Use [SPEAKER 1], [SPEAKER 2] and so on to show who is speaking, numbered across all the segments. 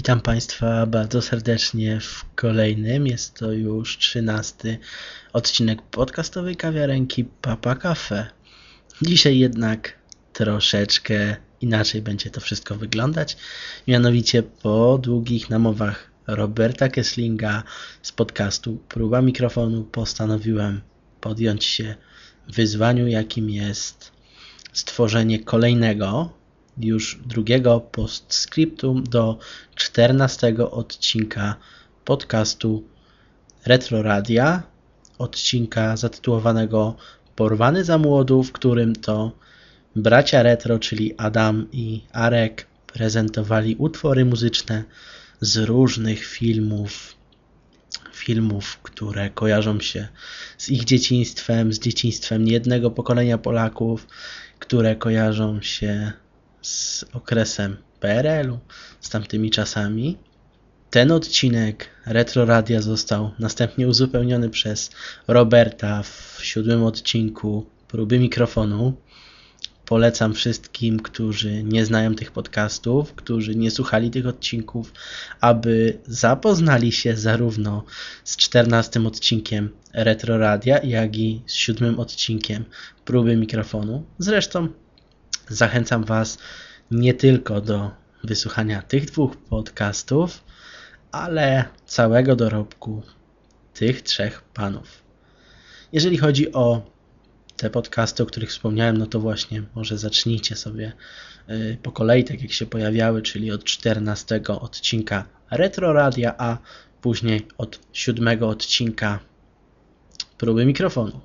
[SPEAKER 1] Witam Państwa bardzo serdecznie w kolejnym, jest to już trzynasty odcinek podcastowej kawiarenki Papa Cafe. Dzisiaj jednak troszeczkę inaczej będzie to wszystko wyglądać. Mianowicie po długich namowach Roberta Kesslinga z podcastu Próba Mikrofonu postanowiłem podjąć się wyzwaniu, jakim jest stworzenie kolejnego już drugiego postscriptum do czternastego odcinka podcastu Retro Radia, odcinka zatytułowanego Porwany za młodu, w którym to bracia retro, czyli Adam i Arek prezentowali utwory muzyczne z różnych filmów, filmów, które kojarzą się z ich dzieciństwem, z dzieciństwem niejednego pokolenia Polaków, które kojarzą się z okresem PRL-u, z tamtymi czasami. Ten odcinek Retro Radia został następnie uzupełniony przez Roberta w siódmym odcinku próby mikrofonu. Polecam wszystkim, którzy nie znają tych podcastów, którzy nie słuchali tych odcinków, aby zapoznali się zarówno z czternastym odcinkiem Retro Radia, jak i z siódmym odcinkiem próby mikrofonu. Zresztą zachęcam Was nie tylko do wysłuchania tych dwóch podcastów, ale całego dorobku tych trzech panów. Jeżeli chodzi o te podcasty, o których wspomniałem, no to właśnie może zacznijcie sobie y, po kolei, tak jak się pojawiały, czyli od 14 odcinka Retro Radia, a później od 7 odcinka próby mikrofonu.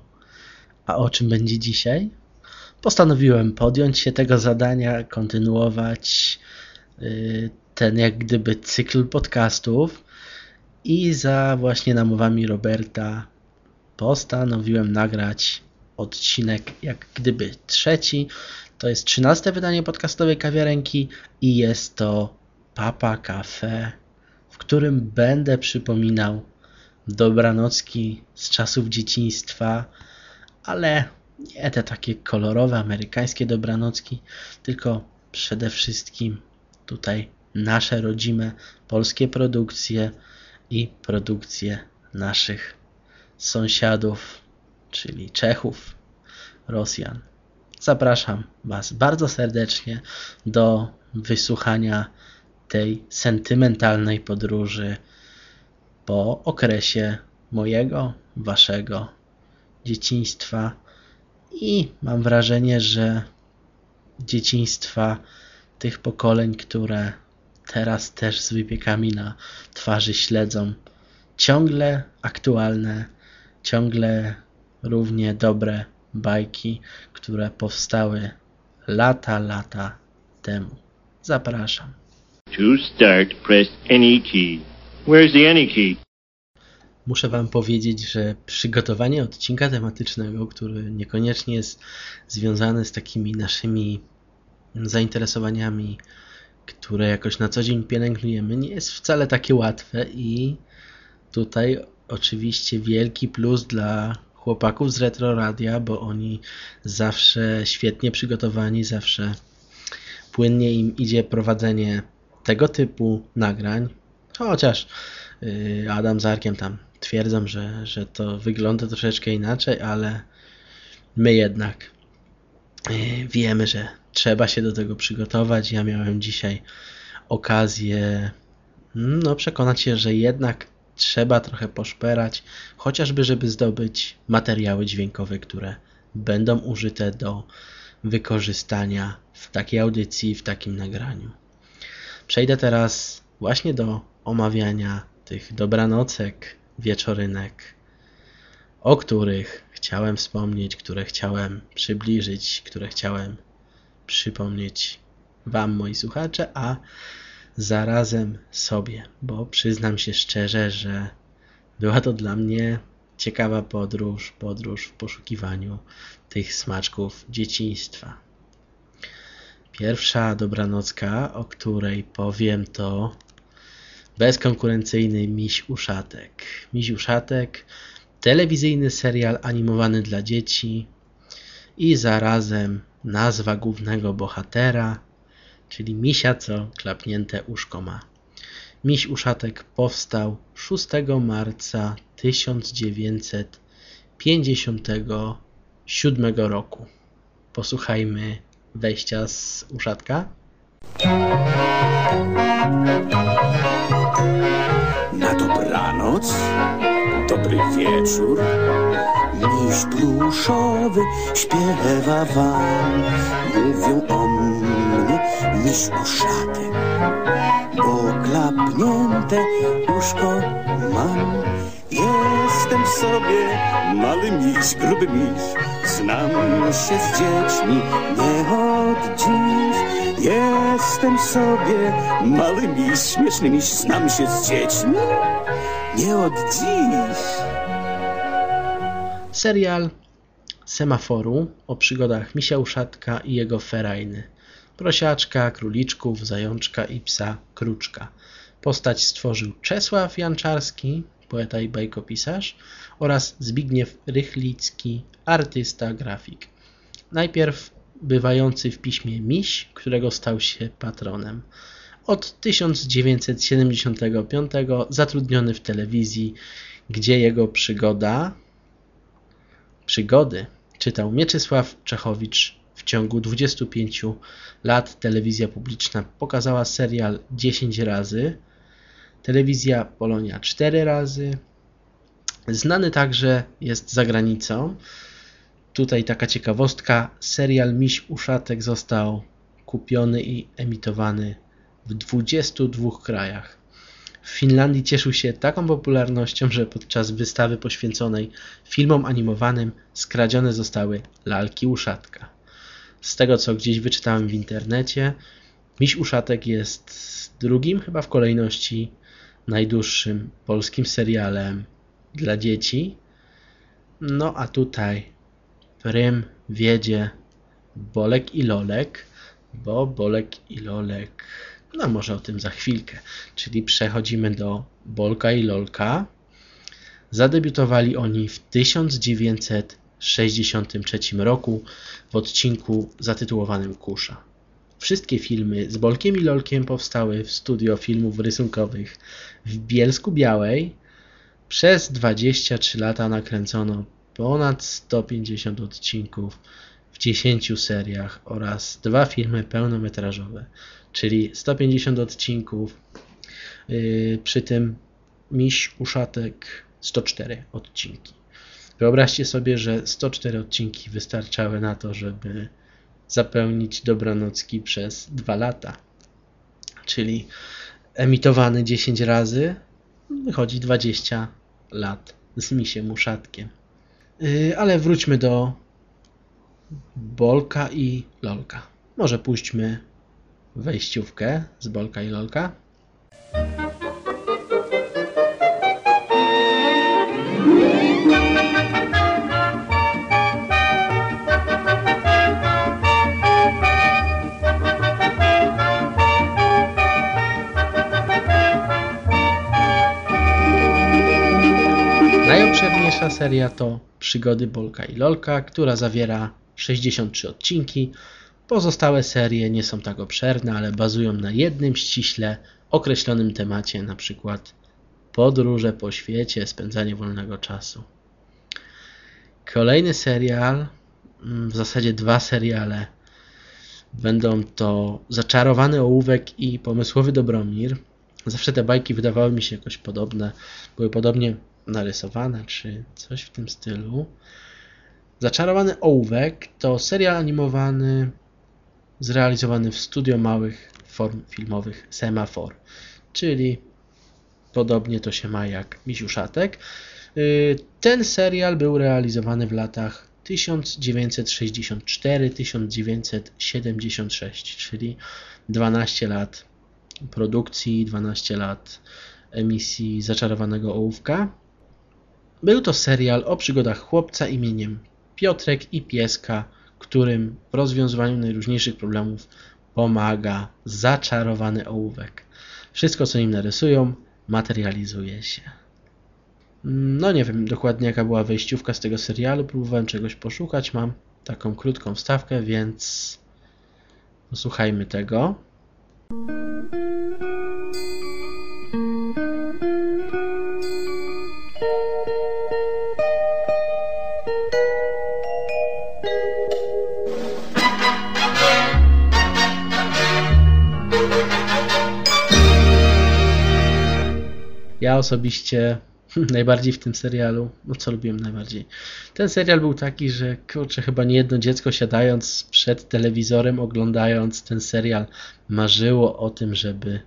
[SPEAKER 1] A o czym będzie dzisiaj? Postanowiłem podjąć się tego zadania, kontynuować y, ten jak gdyby cykl podcastów i za właśnie namowami Roberta postanowiłem nagrać odcinek jak gdyby trzeci. To jest trzynaste wydanie podcastowej kawiarenki i jest to Papa Cafe, w którym będę przypominał dobranocki z czasów dzieciństwa, ale nie te takie kolorowe amerykańskie dobranocki, tylko przede wszystkim tutaj nasze rodzime polskie produkcje i produkcje naszych sąsiadów, czyli Czechów, Rosjan. Zapraszam Was bardzo serdecznie do wysłuchania tej sentymentalnej podróży po okresie mojego, Waszego dzieciństwa i mam wrażenie, że dzieciństwa tych pokoleń, które teraz też z wypiekami na twarzy śledzą, ciągle aktualne, ciągle równie dobre bajki, które powstały lata, lata temu. Zapraszam. To start, press any key. Where's the any key? Muszę Wam powiedzieć, że przygotowanie odcinka tematycznego, który niekoniecznie jest związany z takimi naszymi zainteresowaniami, które jakoś na co dzień pielęgnujemy, nie jest wcale takie łatwe i tutaj oczywiście wielki plus dla chłopaków z Retro Radia, bo oni zawsze świetnie przygotowani, zawsze płynnie im idzie prowadzenie tego typu nagrań, chociaż y, Adam z Arkiem tam twierdzą, że, że to wygląda troszeczkę inaczej, ale my jednak e, wiemy, że trzeba się do tego przygotować. Ja miałem dzisiaj okazję no, przekonać się, że jednak trzeba trochę poszperać, chociażby żeby zdobyć materiały dźwiękowe, które będą użyte do wykorzystania w takiej audycji, w takim nagraniu. Przejdę teraz właśnie do omawiania tych dobranocek, wieczorynek, o których chciałem wspomnieć, które chciałem przybliżyć, które chciałem przypomnieć Wam, moi słuchacze, a zarazem sobie, bo przyznam się szczerze, że była to dla mnie ciekawa podróż, podróż w poszukiwaniu tych smaczków dzieciństwa. Pierwsza dobranocka, o której powiem, to bezkonkurencyjny Miś Uszatek. Miś Uszatek, telewizyjny serial animowany dla dzieci i zarazem nazwa głównego bohatera, czyli misia, co klapnięte uszko ma. Miś Uszatek powstał 6 marca 1957 roku. Posłuchajmy wejścia z Uszatka.
[SPEAKER 2] Na dobranoc, dobry wieczór. Miś pluszowy śpiewa wam. Mówią o mnie, miś uszatek, bo klapnięte uszko mam. Jestem sobie mały miś, gruby miś. Znam się z dziećmi nie od dziś. Jestem sobie mały miś, śmieszny miś. Znam się z dziećmi nie od dziś.
[SPEAKER 1] Serial Semaforu o przygodach misia uszatka i jego ferajny. Prosiaczka, króliczków, zajączka i psa kruczka. Postać stworzył Czesław Janczarski, poeta i bajkopisarz oraz Zbigniew Rychlicki, artysta, grafik. Najpierw bywający w piśmie Miś, którego stał się patronem. Od 1975 zatrudniony w telewizji, gdzie jego przygoda przygody czytał Mieczysław Czechowicz. W ciągu 25 lat telewizja publiczna pokazała serial 10 razy, telewizja Polonia 4 razy. Znany także jest za granicą. Tutaj taka ciekawostka, serial Miś Uszatek został kupiony i emitowany w 22 krajach. W Finlandii cieszył się taką popularnością, że podczas wystawy poświęconej filmom animowanym skradzione zostały lalki Uszatka. Z tego co gdzieś wyczytałem w internecie, Miś Uszatek jest drugim chyba w kolejności najdłuższym polskim serialem dla dzieci. No a tutaj Prym wiedzie Bolek i Lolek, bo Bolek i Lolek no może o tym za chwilkę. Czyli przechodzimy do Bolka i Lolka. Zadebiutowali oni w 1963 roku w odcinku zatytułowanym Kusza. Wszystkie filmy z Bolkiem i Lolkiem powstały w studio filmów rysunkowych w Bielsku Białej. Przez 23 lata nakręcono ponad 150 odcinków w 10 seriach oraz dwa filmy pełnometrażowe czyli 150 odcinków. Yy, przy tym Miś Uszatek 104 odcinki. Wyobraźcie sobie, że 104 odcinki wystarczały na to, żeby zapełnić dobranocki przez 2 lata. Czyli emitowany 10 razy wychodzi 20 lat z misiem uszatkiem. Yy, ale wróćmy do Bolka i Lolka. Może puśćmy wejściówkę z Bolka i Lolka. Najobszerniejsza seria to Przygody Bolka i Lolka, która zawiera 63 odcinki Pozostałe serie nie są tak obszerne, ale bazują na jednym ściśle określonym temacie, np. podróże po świecie, spędzanie wolnego czasu. Kolejny serial, mm, w zasadzie dwa seriale, będą to Zaczarowany Ołówek i Pomysłowy Dobromir. Zawsze te bajki wydawały mi się jakoś podobne, były podobnie narysowane, czy coś w tym stylu. Zaczarowany Ołówek to serial animowany zrealizowany w studio małych form filmowych Semafor, czyli podobnie to się ma jak Misiuszatek. Y, ten serial był realizowany w latach 1964-1976, czyli 12 lat produkcji, 12 lat emisji Zaczarowanego Ołówka. Był to serial o przygodach chłopca imieniem Piotrek i pieska którym w rozwiązywaniu najróżniejszych problemów pomaga zaczarowany ołówek. Wszystko, co im narysują, materializuje się. No nie wiem dokładnie jaka była wejściówka z tego serialu, próbowałem czegoś poszukać, mam taką krótką wstawkę, więc posłuchajmy tego. Ja osobiście najbardziej w tym serialu, no co lubiłem najbardziej. Ten serial był taki, że kurczę, chyba nie jedno dziecko siadając przed telewizorem, oglądając ten serial, marzyło o tym, żeby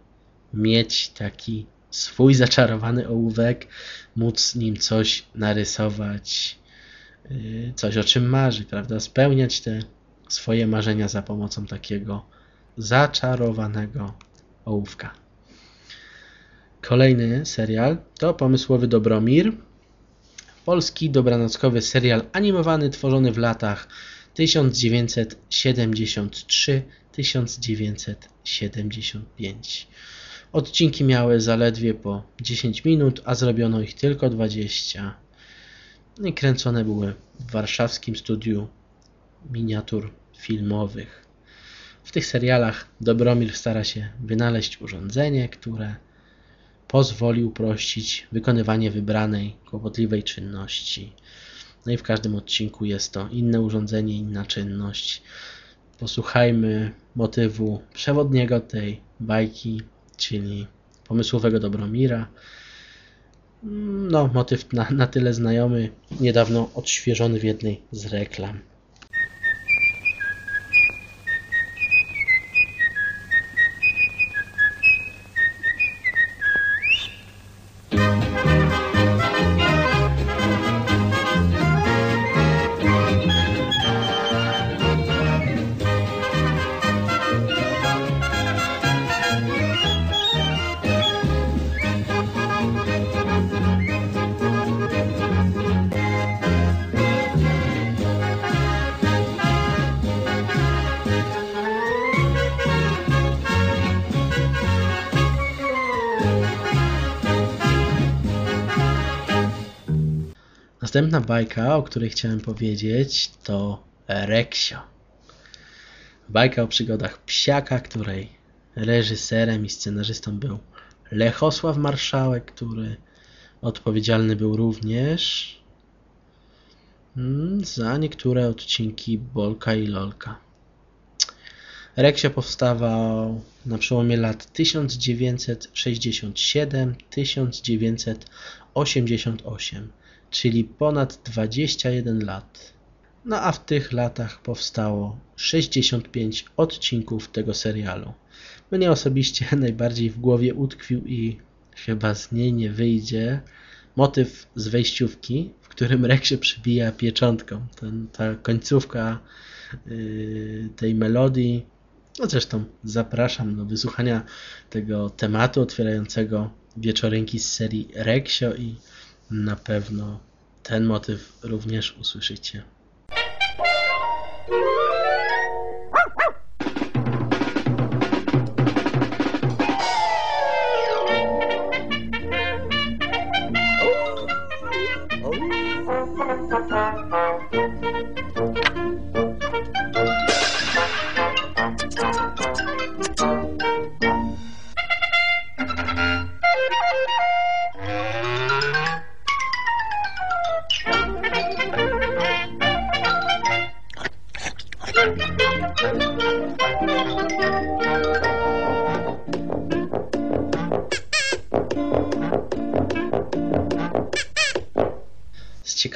[SPEAKER 1] mieć taki swój zaczarowany ołówek, móc nim coś narysować, yy, coś o czym marzy, prawda? Spełniać te swoje marzenia za pomocą takiego zaczarowanego ołówka. Kolejny serial to Pomysłowy Dobromir. Polski dobranockowy serial animowany tworzony w latach 1973-1975. Odcinki miały zaledwie po 10 minut, a zrobiono ich tylko 20. I kręcone były w warszawskim studiu miniatur filmowych. W tych serialach Dobromir stara się wynaleźć urządzenie, które pozwoli uprościć wykonywanie wybranej, kłopotliwej czynności. No i w każdym odcinku jest to inne urządzenie, inna czynność. Posłuchajmy motywu przewodniego tej bajki, czyli pomysłowego Dobromira. No, motyw na, na tyle znajomy, niedawno odświeżony w jednej z reklam. Następna bajka, o której chciałem powiedzieć, to Reksio. Bajka o przygodach psiaka, której reżyserem i scenarzystą był Lechosław Marszałek, który odpowiedzialny był również mm, za niektóre odcinki Bolka i Lolka. Reksio powstawał na przełomie lat 1967-1988 czyli ponad 21 lat. No a w tych latach powstało 65 odcinków tego serialu. Mnie osobiście najbardziej w głowie utkwił i chyba z niej nie wyjdzie motyw z wejściówki, w którym Rek się przybija pieczątką. Ten, ta końcówka yy, tej melodii. No zresztą zapraszam do wysłuchania tego tematu otwierającego wieczorynki z serii Reksio i na pewno ten motyw również usłyszycie.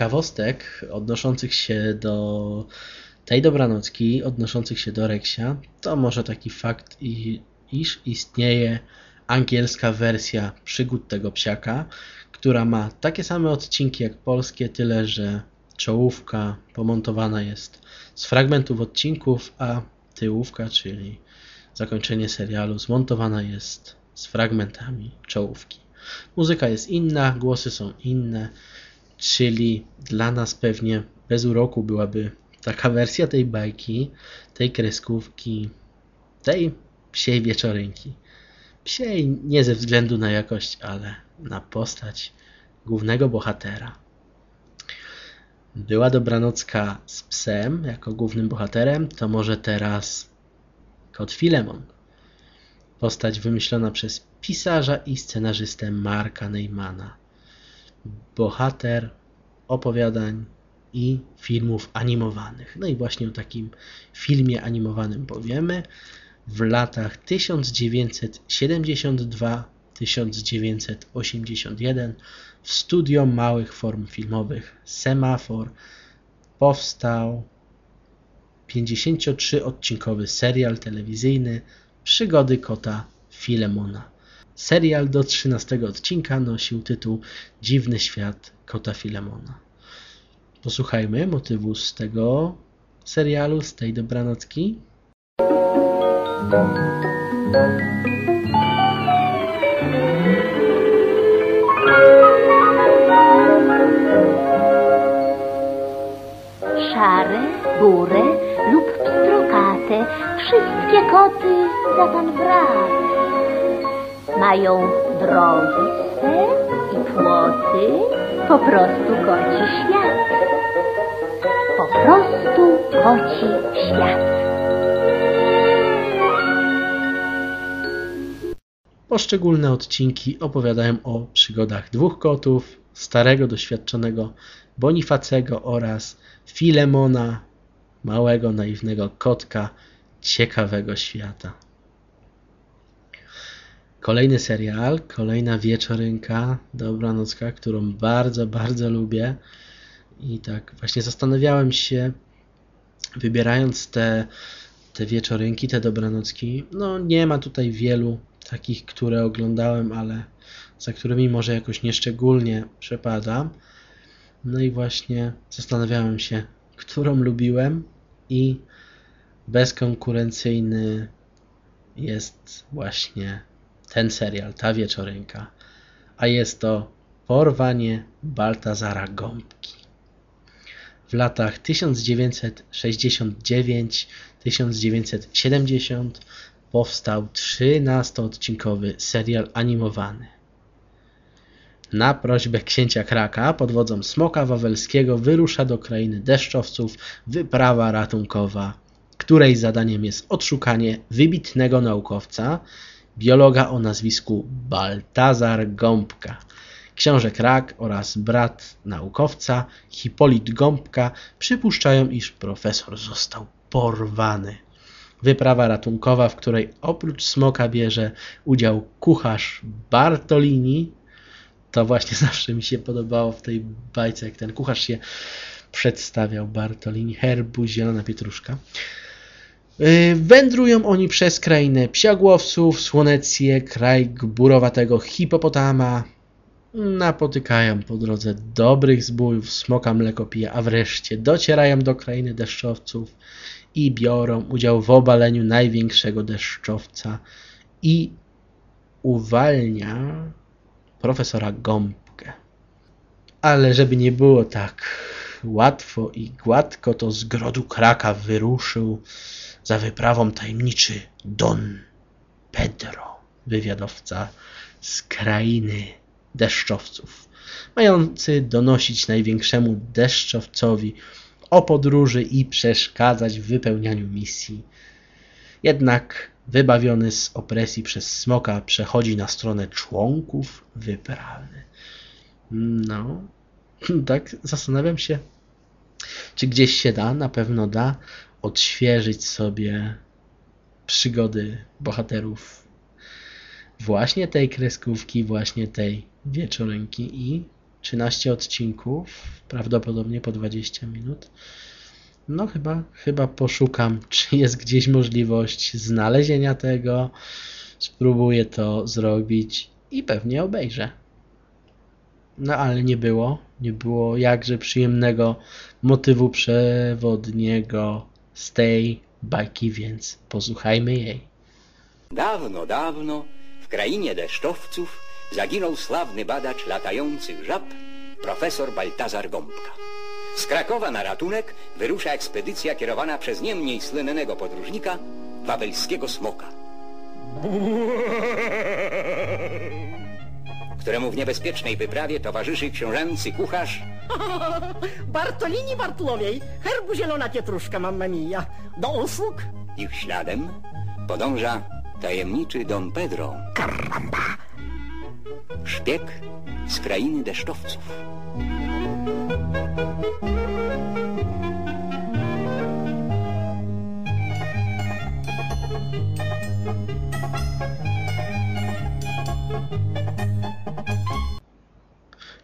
[SPEAKER 1] Ciekawostek odnoszących się do tej dobranocki, odnoszących się do Reksia, to może taki fakt, iż istnieje angielska wersja przygód tego psiaka, która ma takie same odcinki jak polskie, tyle że czołówka pomontowana jest z fragmentów odcinków, a tyłówka, czyli zakończenie serialu, zmontowana jest z fragmentami czołówki. Muzyka jest inna, głosy są inne, czyli dla nas pewnie bez uroku byłaby taka wersja tej bajki, tej kreskówki, tej psiej wieczorynki. Psiej nie ze względu na jakość, ale na postać głównego bohatera. Była dobranocka z psem jako głównym bohaterem, to może teraz kot Filemon. Postać wymyślona przez pisarza i scenarzystę Marka Neymana. Bohater opowiadań i filmów animowanych. No i właśnie o takim filmie animowanym powiemy. W latach 1972 1981 w studio małych form filmowych Semafor powstał 53-odcinkowy serial telewizyjny Przygody kota Filemona. Serial do 13 odcinka nosił tytuł Dziwny świat kota Filemona. Posłuchajmy motywu z tego serialu, z tej dobranocki.
[SPEAKER 3] Szare, burę lub pstrokate, wszystkie koty za ten brat. Mają drogi swe i płoty, po prostu koci świat. Po prostu koci świat.
[SPEAKER 1] Poszczególne odcinki opowiadają o przygodach dwóch kotów, starego, doświadczonego Bonifacego oraz Filemona, małego, naiwnego kotka ciekawego świata. Kolejny serial, kolejna wieczorynka, dobranocka, którą bardzo, bardzo lubię. I tak właśnie zastanawiałem się, wybierając te, te wieczorynki, te dobranocki. No nie ma tutaj wielu takich, które oglądałem, ale za którymi może jakoś nieszczególnie przepadam. No i właśnie zastanawiałem się, którą lubiłem i bezkonkurencyjny jest właśnie ten serial, ta wieczorynka. A jest to Porwanie Baltazara Gąbki. W latach 1969-1970 powstał 13-odcinkowy serial animowany. Na prośbę księcia Kraka pod wodzą Smoka Wawelskiego wyrusza do krainy deszczowców wyprawa ratunkowa, której zadaniem jest odszukanie wybitnego naukowca, biologa o nazwisku Baltazar Gąbka. Książę Krak oraz brat naukowca Hipolit Gąbka przypuszczają, iż profesor został porwany. Wyprawa ratunkowa, w której oprócz smoka bierze udział kucharz Bartolini. To właśnie zawsze mi się podobało w tej bajce, jak ten kucharz się przedstawiał. Bartolini, herbu, zielona pietruszka. Yy, Wędrują oni przez krainę psiagłowców, słonecję, kraj gburowatego hipopotama. Napotykają po drodze dobrych zbójów, smoka mleko pije, a wreszcie docierają do krainy deszczowców i biorą udział w obaleniu największego deszczowca i uwalnia profesora Gąbkę. Ale żeby nie było tak łatwo i gładko, to z grodu kraka wyruszył za wyprawą tajemniczy Don Pedro, wywiadowca z krainy deszczowców, mający donosić największemu deszczowcowi o podróży i przeszkadzać w wypełnianiu misji. Jednak wybawiony z opresji przez smoka przechodzi na stronę członków wyprawy. No, tak zastanawiam się, czy gdzieś się da, na pewno da, odświeżyć sobie przygody bohaterów właśnie tej kreskówki, właśnie tej wieczorynki i 13 odcinków, prawdopodobnie po 20 minut. No chyba, chyba poszukam, czy jest gdzieś możliwość znalezienia tego. Spróbuję to zrobić i pewnie obejrzę. No ale nie było, nie było jakże przyjemnego motywu przewodniego z tej bajki, więc posłuchajmy jej.
[SPEAKER 4] Dawno, dawno w krainie deszczowców zaginął sławny badacz latających żab, profesor Baltazar Gąbka. Z Krakowa na ratunek wyrusza ekspedycja kierowana przez niemniej słynnego podróżnika, wawelskiego smoka. któremu w niebezpiecznej wyprawie towarzyszy książęcy kucharz
[SPEAKER 5] Bartolini Bartłomiej, herbu zielona pietruszka, mamma mia. Do usług?
[SPEAKER 4] ich śladem podąża tajemniczy Don Pedro.
[SPEAKER 5] Karamba.
[SPEAKER 4] Szpieg z krainy deszczowców.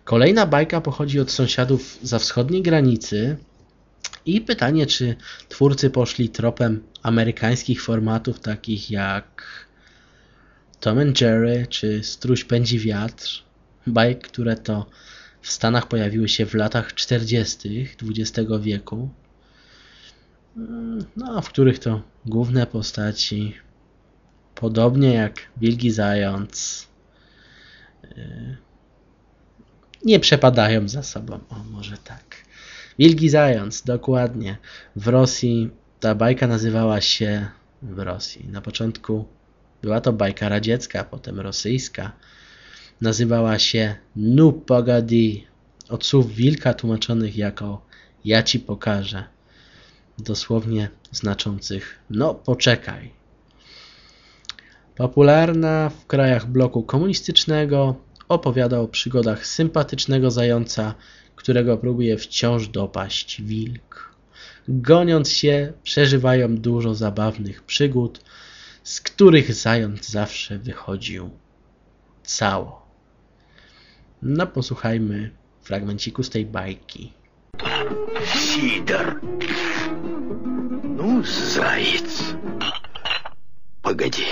[SPEAKER 1] Kolejna bajka pochodzi od sąsiadów za wschodniej granicy i pytanie, czy twórcy poszli tropem amerykańskich formatów takich jak Tom and Jerry czy Struś pędzi wiatr, bajek, które to w Stanach pojawiły się w latach 40. XX wieku, no, w których to główne postaci, podobnie jak Wilki Zając, yy, nie przepadają za sobą. O, może tak. Wilki Zając, dokładnie. W Rosji ta bajka nazywała się w Rosji. Na początku była to bajka radziecka, potem rosyjska. Nazywała się Nu Pogadi, od słów wilka tłumaczonych jako ja ci pokażę. Dosłownie znaczących no poczekaj. Popularna w krajach bloku komunistycznego, opowiada o przygodach sympatycznego zająca, którego próbuje wciąż dopaść wilk. Goniąc się, przeżywają dużo zabawnych przygód, z których zając zawsze wychodził cało. No posłuchajmy fragmenciku z tej bajki.
[SPEAKER 6] Сидор. Ну, заяц. Погоди.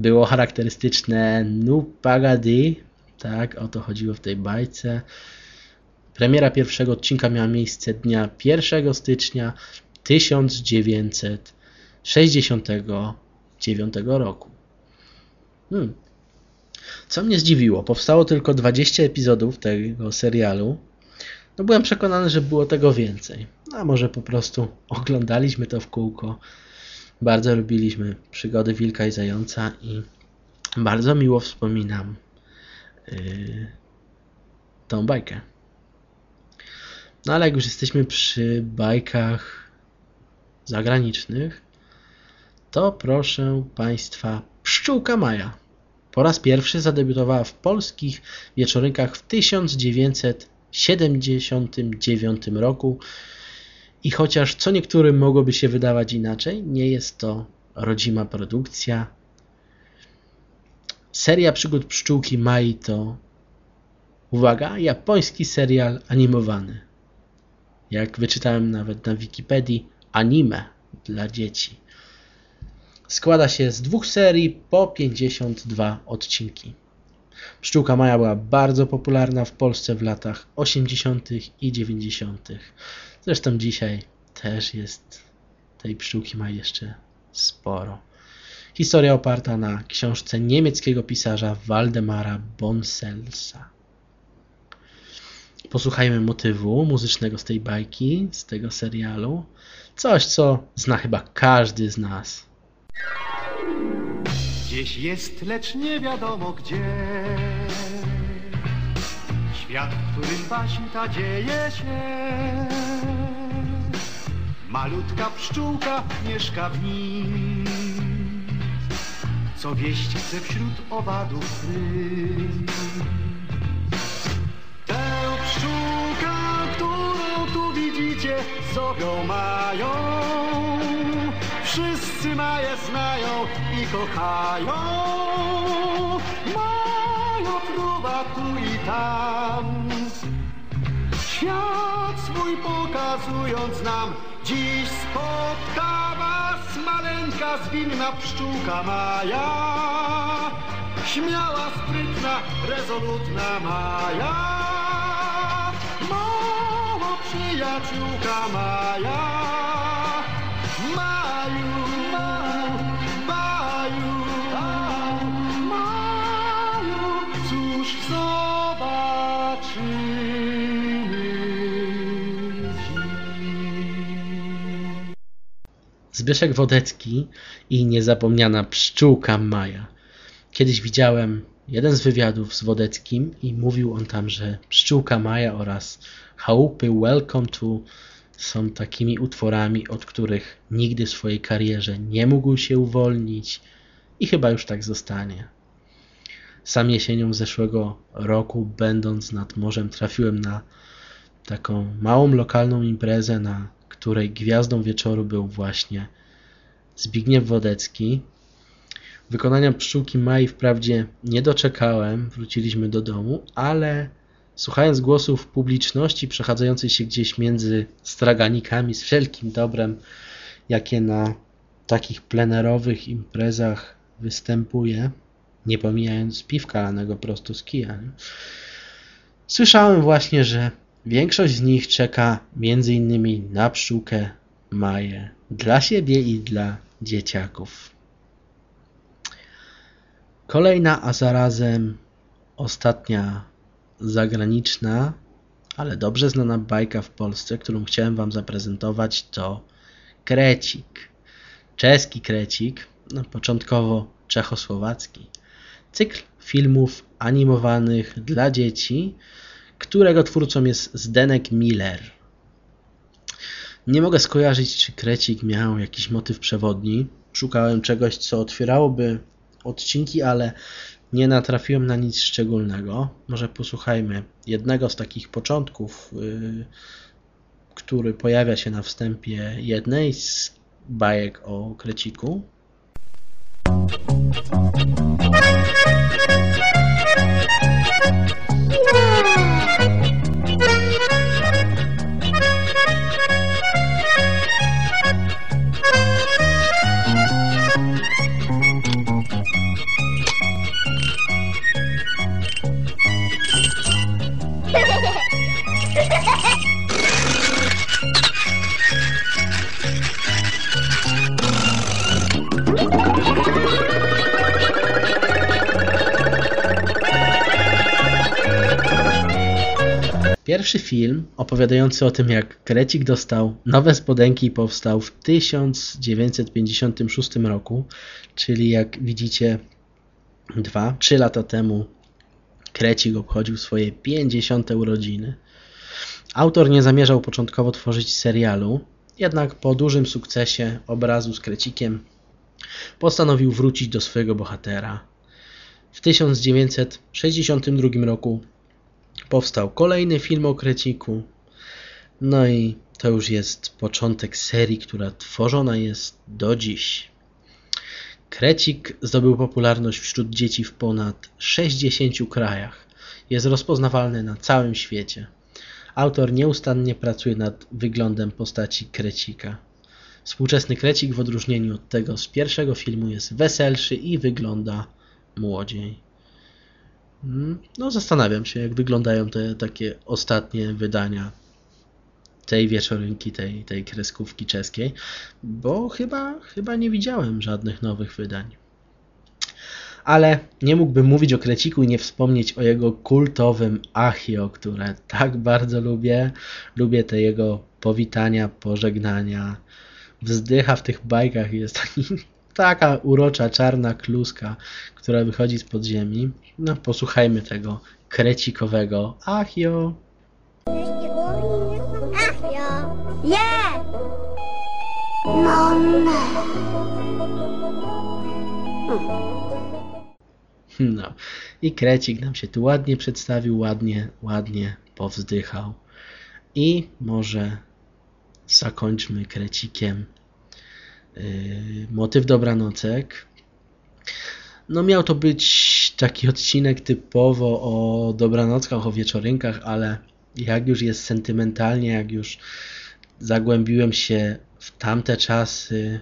[SPEAKER 1] Było charakterystyczne Nu Pagadi, tak, o to chodziło w tej bajce. Premiera pierwszego odcinka miała miejsce dnia 1 stycznia 1969 roku. Hmm. Co mnie zdziwiło, powstało tylko 20 epizodów tego serialu. No byłem przekonany, że było tego więcej. A może po prostu oglądaliśmy to w kółko bardzo lubiliśmy przygody Wilka i Zająca i bardzo miło wspominam yy, tą bajkę. No ale jak już jesteśmy przy bajkach zagranicznych, to proszę Państwa, Pszczółka Maja po raz pierwszy zadebiutowała w polskich wieczornikach w 1979 roku i chociaż co niektórym mogłoby się wydawać inaczej, nie jest to rodzima produkcja. Seria przygód pszczółki Mai to, uwaga, japoński serial animowany. Jak wyczytałem nawet na Wikipedii, anime dla dzieci. Składa się z dwóch serii po 52 odcinki. Pszczółka Maja była bardzo popularna w Polsce w latach 80. i 90. Zresztą dzisiaj też jest tej pszczółki ma jeszcze sporo. Historia oparta na książce niemieckiego pisarza Waldemara Bonselsa. Posłuchajmy motywu muzycznego z tej bajki, z tego serialu. Coś, co zna chyba każdy z nas.
[SPEAKER 7] Gdzieś jest, lecz nie wiadomo gdzie. Świat, w którym baśń ta dzieje się. Malutka pszczółka mieszka w nim. Co wieść chce wśród owadów Tę pszczółkę, którą tu widzicie, zowią mają. Wszyscy maje znają i kochają. Maja fruwa tu i tam. Świat swój pokazując nam, dziś spotka was maleńka, zwinna pszczółka Maja. Śmiała, sprytna, rezolutna Maja. Mała przyjaciółka Maja. Maju,
[SPEAKER 1] Zbyszek Wodecki i niezapomniana pszczółka Maja. Kiedyś widziałem jeden z wywiadów z Wodeckim i mówił on tam, że Pszczółka Maja oraz Chałupy Welcome to są takimi utworami, od których nigdy w swojej karierze nie mógł się uwolnić i chyba już tak zostanie. Sam jesienią zeszłego roku, będąc nad morzem, trafiłem na taką małą lokalną imprezę, na której gwiazdą wieczoru był właśnie Zbigniew Wodecki. Wykonania pszczółki Mai wprawdzie nie doczekałem, wróciliśmy do domu, ale słuchając głosów publiczności przechadzającej się gdzieś między straganikami z wszelkim dobrem, jakie na takich plenerowych imprezach występuje, nie pomijając piwka lanego prosto z kija, słyszałem właśnie, że większość z nich czeka innymi na pszczółkę Maję dla siebie i dla dzieciaków. Kolejna, a zarazem ostatnia zagraniczna, ale dobrze znana bajka w Polsce, którą chciałem Wam zaprezentować, to Krecik. Czeski Krecik, no, początkowo czechosłowacki. Cykl filmów animowanych dla dzieci, którego twórcą jest Zdenek Miller. Nie mogę skojarzyć, czy Krecik miał jakiś motyw przewodni. Szukałem czegoś, co otwierałoby odcinki, ale nie natrafiłem na nic szczególnego. Może posłuchajmy jednego z takich początków, yy, który pojawia się na wstępie jednej z bajek o Kreciku. Pierwszy film opowiadający o tym, jak Krecik dostał nowe spodenki powstał w 1956 roku, czyli jak widzicie dwa, trzy lata temu Krecik obchodził swoje 50. urodziny. Autor nie zamierzał początkowo tworzyć serialu, jednak po dużym sukcesie obrazu z Krecikiem postanowił wrócić do swojego bohatera. W 1962 roku powstał kolejny film o Kreciku. No i to już jest początek serii, która tworzona jest do dziś. Krecik zdobył popularność wśród dzieci w ponad 60 krajach. Jest rozpoznawalny na całym świecie. Autor nieustannie pracuje nad wyglądem postaci Krecika. Współczesny Krecik w odróżnieniu od tego z pierwszego filmu jest weselszy i wygląda młodziej. No, zastanawiam się, jak wyglądają te takie ostatnie wydania tej wieczorynki, tej, tej kreskówki czeskiej, bo chyba, chyba nie widziałem żadnych nowych wydań. Ale nie mógłbym mówić o Kreciku i nie wspomnieć o jego kultowym Achio, które tak bardzo lubię. Lubię te jego powitania, pożegnania. Wzdycha w tych bajkach jest taki taka urocza czarna kluska, która wychodzi z podziemi. No, posłuchajmy tego krecikowego Achio.
[SPEAKER 3] Achio! Je! Nonne!
[SPEAKER 1] No i krecik nam się tu ładnie przedstawił, ładnie, ładnie powzdychał. I może zakończmy krecikiem motyw dobranocek. No miał to być taki odcinek typowo o dobranockach, o wieczorynkach, ale jak już jest sentymentalnie, jak już zagłębiłem się w tamte czasy,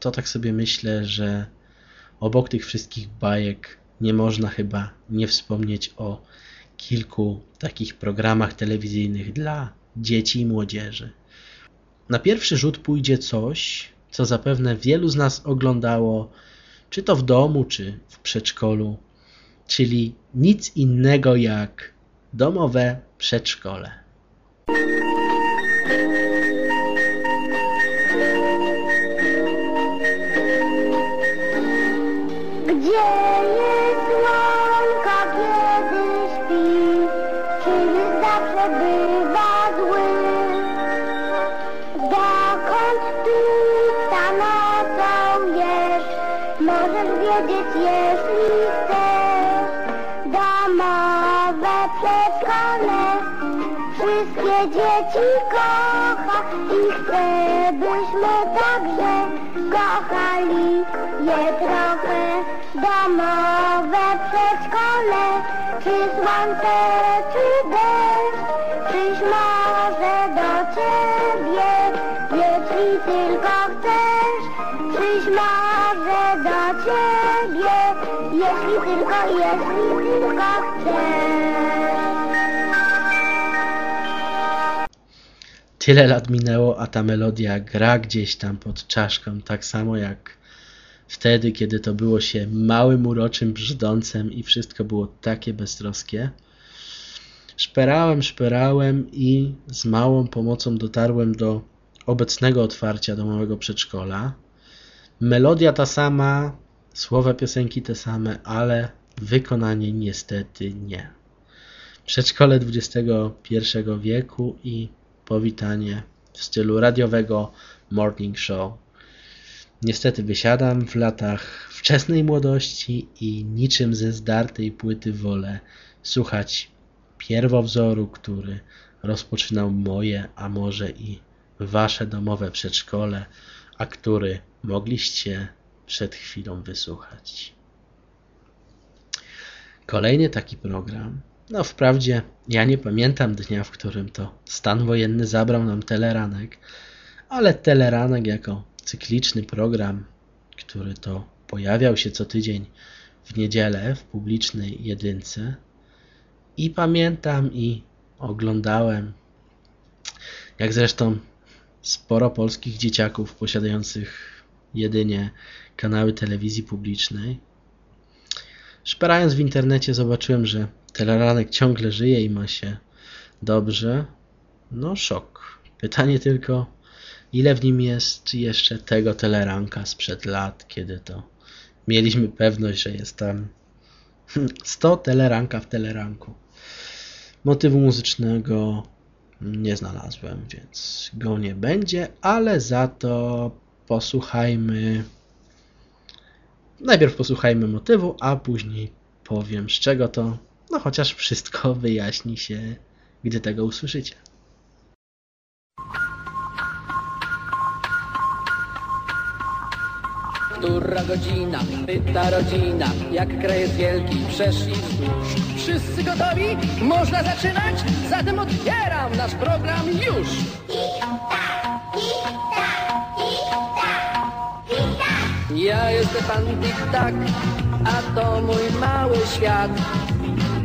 [SPEAKER 1] to tak sobie myślę, że obok tych wszystkich bajek nie można chyba nie wspomnieć o kilku takich programach telewizyjnych dla dzieci i młodzieży. Na pierwszy rzut pójdzie coś, co zapewne wielu z nas oglądało, czy to w domu, czy w przedszkolu, czyli nic innego jak domowe przedszkole. Tyle lat minęło, a ta melodia gra gdzieś tam pod czaszką, tak samo jak wtedy, kiedy to było się małym, uroczym brzdącem i wszystko było takie beztroskie. Szperałem, szperałem i z małą pomocą dotarłem do obecnego otwarcia domowego przedszkola. Melodia ta sama, słowa piosenki te same, ale wykonanie niestety nie. Przedszkole XXI wieku i powitanie w stylu radiowego morning show. Niestety wysiadam w latach wczesnej młodości i niczym ze zdartej płyty wolę słuchać pierwowzoru, który rozpoczynał moje, a może i wasze domowe przedszkole, a który mogliście przed chwilą wysłuchać. Kolejny taki program. No wprawdzie ja nie pamiętam dnia, w którym to stan wojenny zabrał nam teleranek, ale teleranek jako cykliczny program, który to pojawiał się co tydzień w niedzielę w publicznej jedynce i pamiętam i oglądałem, jak zresztą sporo polskich dzieciaków posiadających jedynie kanały telewizji publicznej. Szperając w internecie zobaczyłem, że teleranek ciągle żyje i ma się dobrze. No szok. Pytanie tylko, ile w nim jest jeszcze tego teleranka sprzed lat, kiedy to mieliśmy pewność, że jest tam 100 teleranka w teleranku. Motywu muzycznego nie znalazłem, więc go nie będzie, ale za to posłuchajmy. Najpierw posłuchajmy motywu, a później powiem z czego to. No chociaż wszystko wyjaśni się, gdy tego usłyszycie.
[SPEAKER 8] Która godzina? Pyta rodzina. Jak kraj jest wielki, przeszli wzdłuż. Wszyscy gotowi? Można zaczynać? Zatem otwieram nasz program już. Ja jestem pan Tik Tak, a to mój mały świat.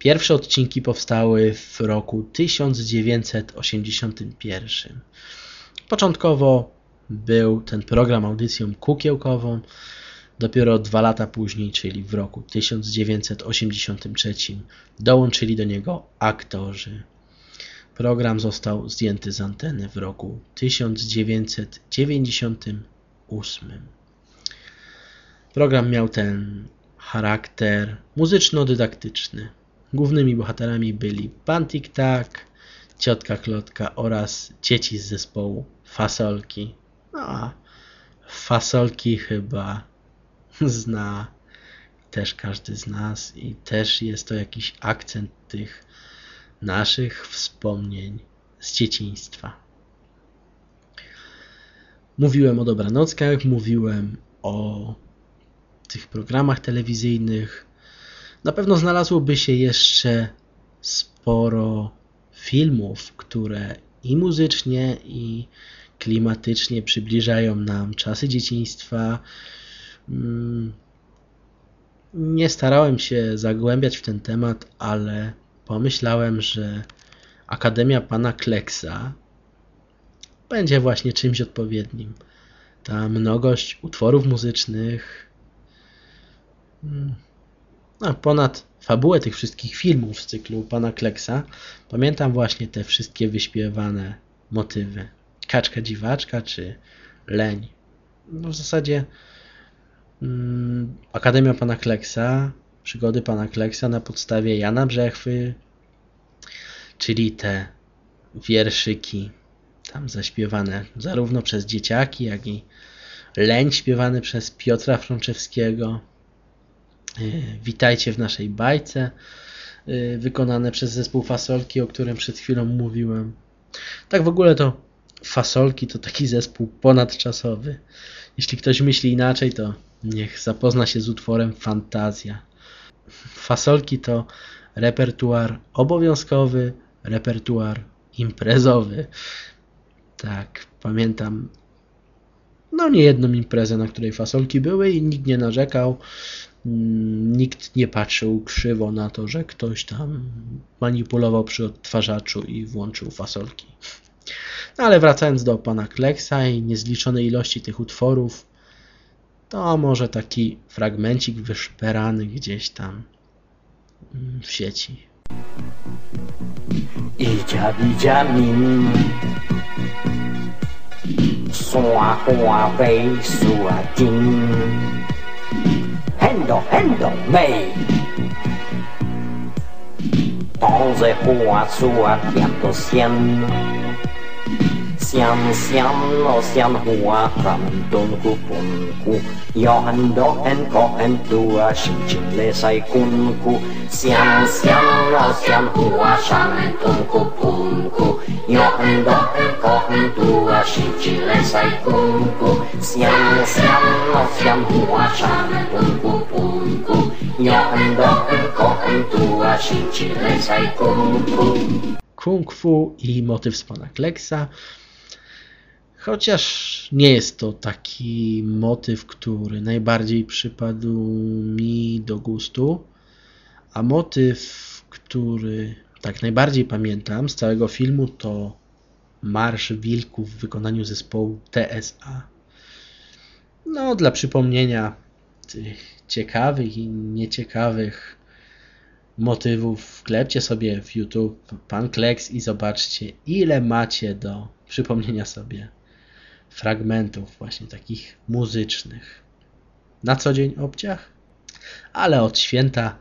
[SPEAKER 1] Pierwsze odcinki powstały w roku 1981. Początkowo był ten program audycją kukiełkową. Dopiero dwa lata później, czyli w roku 1983, dołączyli do niego aktorzy. Program został zdjęty z anteny w roku 1998. Program miał ten charakter muzyczno-dydaktyczny. Głównymi bohaterami byli Pan Tik Tak, Ciotka Klotka oraz dzieci z zespołu Fasolki. No a Fasolki chyba zna też każdy z nas i też jest to jakiś akcent tych naszych wspomnień z dzieciństwa. Mówiłem o dobranockach, mówiłem o tych programach telewizyjnych. Na pewno znalazłoby się jeszcze sporo filmów, które i muzycznie, i klimatycznie przybliżają nam czasy dzieciństwa. Nie starałem się zagłębiać w ten temat, ale pomyślałem, że Akademia Pana Kleksa będzie właśnie czymś odpowiednim. Ta mnogość utworów muzycznych Ponad fabułę tych wszystkich filmów z cyklu Pana Kleksa, pamiętam właśnie te wszystkie wyśpiewane motywy. Kaczka dziwaczka czy Leń. No w zasadzie mm, Akademia Pana Kleksa, przygody Pana Kleksa na podstawie Jana Brzechwy, czyli te wierszyki tam zaśpiewane zarówno przez dzieciaki, jak i Leń śpiewany przez Piotra Frączewskiego. Y, Witajcie w naszej bajce, y, wykonane przez zespół Fasolki, o którym przed chwilą mówiłem. Tak w ogóle to Fasolki to taki zespół ponadczasowy. Jeśli ktoś myśli inaczej, to niech zapozna się z utworem Fantazja. Fasolki to repertuar obowiązkowy, repertuar imprezowy. Tak, pamiętam no nie jedną imprezę, na której fasolki były i nikt nie narzekał. Mm, Nikt nie patrzył krzywo na to, że ktoś tam manipulował przy odtwarzaczu i włączył fasolki. No ale wracając do pana Kleksa i niezliczonej ilości tych utworów, to może taki fragmencik wyszperany gdzieś tam mm, w sieci.
[SPEAKER 5] Idzia, idzia, min. Soa, hoa, wei, sua. Händel, Händel made. Onze rua sua quinto cien. Sian, sian, sian, dun, ku, ku. Chin, le, sai, kun, ku. Sian, sian, sian, dun, ku, ku. Chin, le, sai, kun, ku. Sian, sian, sian, dun, ku, ku. Chin, le, sai, kun, ku.
[SPEAKER 1] kung fu i motyw z pana Kleksa. Chociaż nie jest to taki motyw, który najbardziej przypadł mi do gustu, a motyw, który tak najbardziej pamiętam z całego filmu to Marsz Wilków w wykonaniu zespołu TSA. No, dla przypomnienia tych ciekawych i nieciekawych motywów wklepcie sobie w YouTube Pan Kleks i zobaczcie ile macie do przypomnienia sobie fragmentów właśnie takich muzycznych. Na co dzień obciach? Ale od święta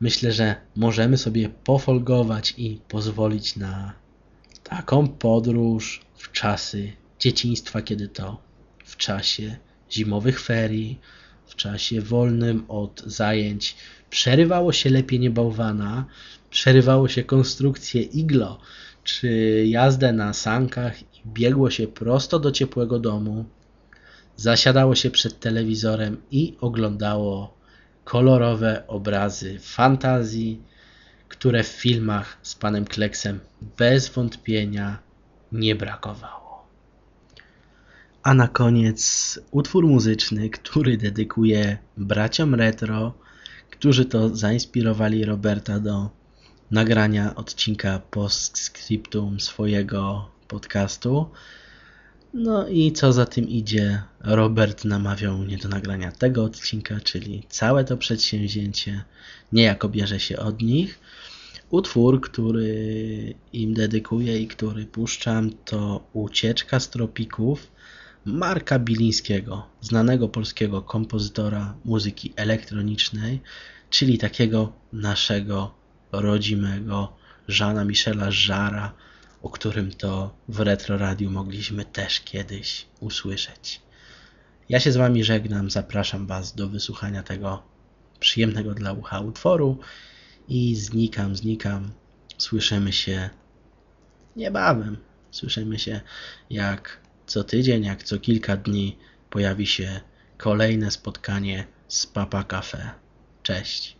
[SPEAKER 1] myślę, że możemy sobie pofolgować i pozwolić na taką podróż w czasy dzieciństwa, kiedy to w czasie zimowych ferii, w czasie wolnym od zajęć przerywało się lepienie bałwana, przerywało się konstrukcję iglo, czy jazdę na sankach i biegło się prosto do ciepłego domu, zasiadało się przed telewizorem i oglądało kolorowe obrazy fantazji, które w filmach z panem Kleksem bez wątpienia nie brakowało. A na koniec utwór muzyczny, który dedykuję braciom retro, którzy to zainspirowali Roberta do nagrania odcinka postscriptum swojego podcastu. No i co za tym idzie, Robert namawiał mnie do nagrania tego odcinka, czyli całe to przedsięwzięcie niejako bierze się od nich. Utwór, który im dedykuję i który puszczam, to Ucieczka z tropików Marka Bilińskiego, znanego polskiego kompozytora muzyki elektronicznej, czyli takiego naszego rodzimego Żana Michela Żara, o którym to w Retro Radiu mogliśmy też kiedyś usłyszeć. Ja się z Wami żegnam, zapraszam Was do wysłuchania tego przyjemnego dla ucha utworu i znikam, znikam. Słyszymy się niebawem. Słyszymy się jak co tydzień, jak co kilka dni pojawi się kolejne spotkanie z Papa Cafe. Cześć.